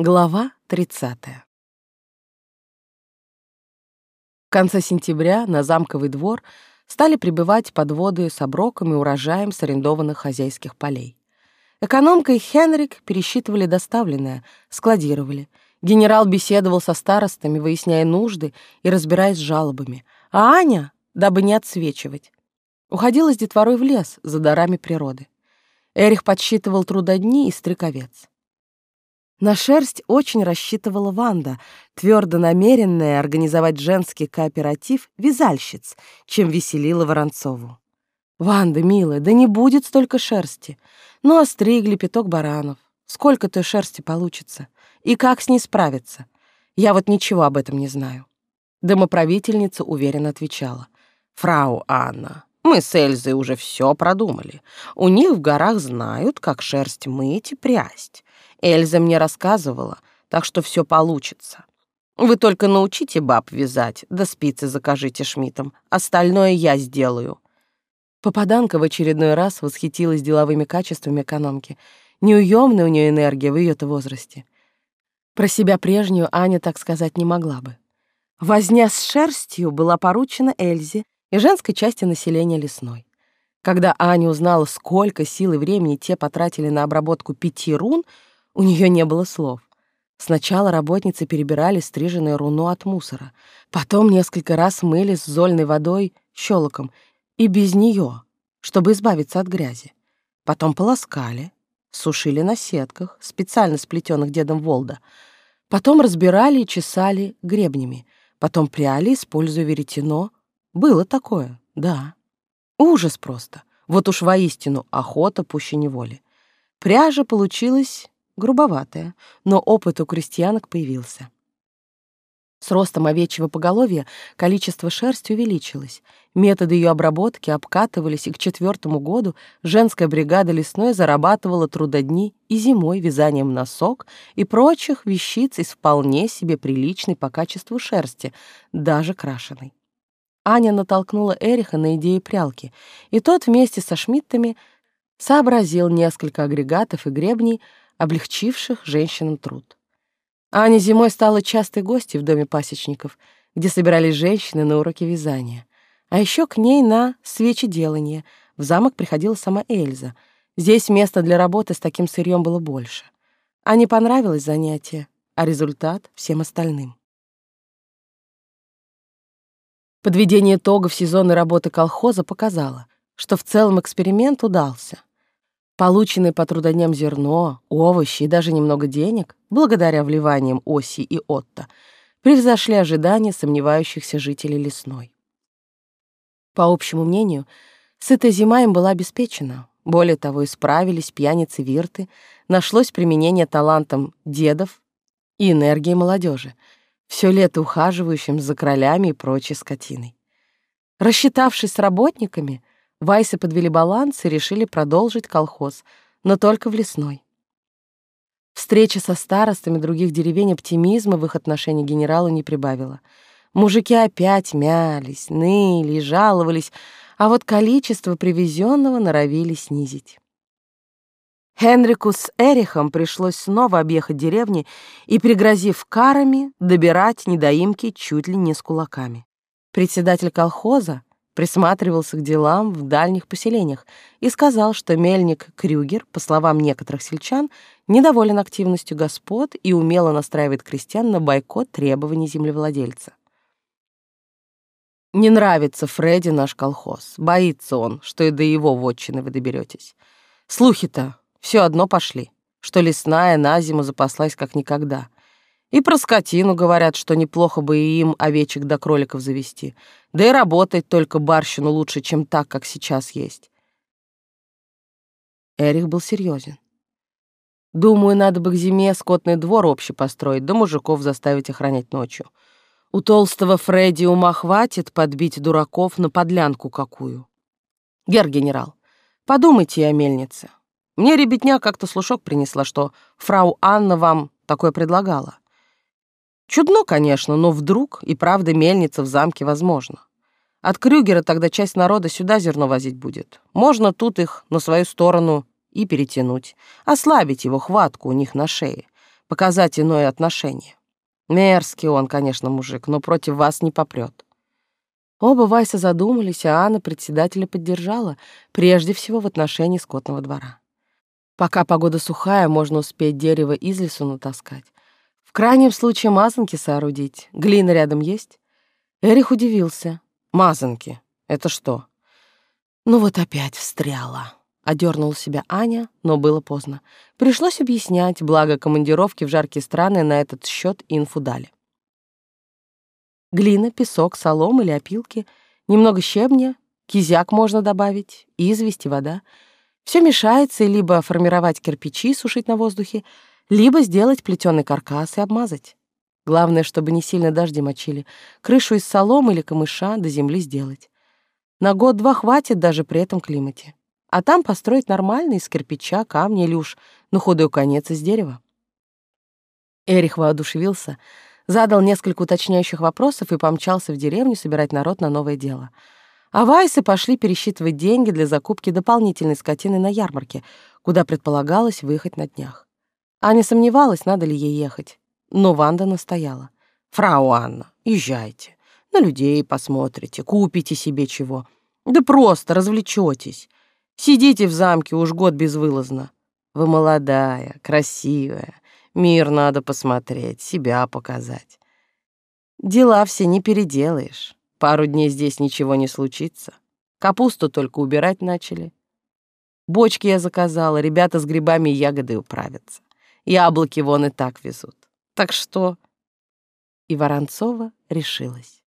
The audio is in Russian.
Глава 30. В конце сентября на замковый двор стали прибывать подводы с оброком и урожаем с арендованных хозяйских полей. Экономка и Хенрик пересчитывали доставленное, складировали. Генерал беседовал со старостами, выясняя нужды и разбираясь с жалобами. А Аня, дабы не отсвечивать, уходила с детворой в лес за дарами природы. Эрих подсчитывал трудодни и стриковец. На шерсть очень рассчитывала Ванда, твердо намеренная организовать женский кооператив вязальщиц, чем веселила Воронцову. «Ванда, милая, да не будет столько шерсти. Ну, остригли пяток баранов. Сколько той шерсти получится? И как с ней справиться? Я вот ничего об этом не знаю». Домоправительница уверенно отвечала. «Фрау Анна, мы с Эльзой уже все продумали. У них в горах знают, как шерсть мыть и прясть. Эльза мне рассказывала, так что все получится. Вы только научите баб вязать, да спицы закажите Шмитом. Остальное я сделаю». Попаданка в очередной раз восхитилась деловыми качествами экономки. Неуемная у нее энергия в ее-то возрасте. Про себя прежнюю Аня так сказать не могла бы. Возня с шерстью была поручена Эльзе и женской части населения лесной. Когда Аня узнала, сколько сил и времени те потратили на обработку пяти рун — у нее не было слов. Сначала работницы перебирали стриженное руно от мусора, потом несколько раз мыли с зольной водой щелоком и без нее, чтобы избавиться от грязи. Потом полоскали, сушили на сетках, специально сплетенных дедом Волда. Потом разбирали и чесали гребнями. Потом пряли, используя веретено. Было такое, да. Ужас просто. Вот уж воистину охота пуще неволи. Пряжа получилась грубоватая, но опыт у крестьянок появился. С ростом овечьего поголовья количество шерсти увеличилось, методы ее обработки обкатывались, и к четвертому году женская бригада лесной зарабатывала трудодни и зимой вязанием носок и прочих вещиц из вполне себе приличной по качеству шерсти, даже крашеной. Аня натолкнула Эриха на идею прялки, и тот вместе со Шмидтами сообразил несколько агрегатов и гребней, облегчивших женщинам труд. Аня зимой стала частой гостьей в доме пасечников, где собирались женщины на уроки вязания. А еще к ней на свечеделание в замок приходила сама Эльза. Здесь места для работы с таким сырьем было больше. Ане понравилось занятие, а результат — всем остальным. Подведение итогов сезонной работы колхоза показало, что в целом эксперимент удался. Полученные по трудодням зерно, овощи и даже немного денег, благодаря вливаниям Оси и Отто, превзошли ожидания сомневающихся жителей лесной. По общему мнению, сытая зима им была обеспечена. Более того, исправились пьяницы Вирты, нашлось применение талантам дедов и энергии молодежи, все лето ухаживающим за кролями и прочей скотиной. Рассчитавшись с работниками, Вайсы подвели баланс и решили продолжить колхоз, но только в лесной. Встреча со старостами других деревень оптимизма в их отношении генералу не прибавила. Мужики опять мялись, ныли и жаловались, а вот количество привезенного норовили снизить. Хенрику с Эрихом пришлось снова объехать деревни и, пригрозив карами, добирать недоимки чуть ли не с кулаками. Председатель колхоза, присматривался к делам в дальних поселениях и сказал, что мельник Крюгер, по словам некоторых сельчан, недоволен активностью господ и умело настраивает крестьян на бойкот требований землевладельца. Не нравится Фредди наш колхоз. Боится он, что и до его вотчины вы доберетесь. Слухи-то все одно пошли, что лесная на зиму запаслась как никогда. И про скотину говорят, что неплохо бы и им овечек до да кроликов завести. Да и работать только барщину лучше, чем так, как сейчас есть. Эрих был серьезен. Думаю, надо бы к зиме скотный двор общий построить, да мужиков заставить охранять ночью. У толстого Фредди ума хватит подбить дураков на подлянку какую. Гер-генерал, подумайте о мельнице. Мне ребятня как-то слушок принесла, что фрау Анна вам такое предлагала. Чудно, конечно, но вдруг и правда мельница в замке возможно. От Крюгера тогда часть народа сюда зерно возить будет. Можно тут их на свою сторону и перетянуть, ослабить его хватку у них на шее. показать иное отношение. Мерзкий он, конечно, мужик, но против вас не попрет. Оба Вайса задумались, а Анна председателя поддержала, прежде всего в отношении скотного двора. Пока погода сухая, можно успеть дерево из лесу натаскать. В крайнем случае мазанки соорудить. Глина рядом есть? Эрих удивился. Мазанки? Это что? Ну вот опять встряла. Одернула себя Аня, но было поздно. Пришлось объяснять, благо командировки в жаркие страны на этот счет инфу дали. Глина, песок, солома или опилки, немного щебня, кизяк можно добавить, известь и вода. Все мешается и либо формировать кирпичи, сушить на воздухе, либо сделать плетеный каркас и обмазать. Главное, чтобы не сильно дожди мочили. Крышу из соломы или камыша до земли сделать. На год-два хватит даже при этом климате. А там построить нормально из кирпича, камня или уж, ну, худой конец из дерева. Эрих воодушевился, задал несколько уточняющих вопросов и помчался в деревню собирать народ на новое дело. А Вайсы пошли пересчитывать деньги для закупки дополнительной скотины на ярмарке, куда предполагалось выехать на днях. Аня сомневалась, надо ли ей ехать, но Ванда настояла. «Фрау Анна, езжайте, на людей посмотрите, купите себе чего. Да просто развлечетесь. Сидите в замке уж год безвылазно. Вы молодая, красивая, мир надо посмотреть, себя показать. Дела все не переделаешь. Пару дней здесь ничего не случится. Капусту только убирать начали. Бочки я заказала, ребята с грибами и ягодой управятся. Яблоки вон и так везут. Так что...» И Воронцова решилась.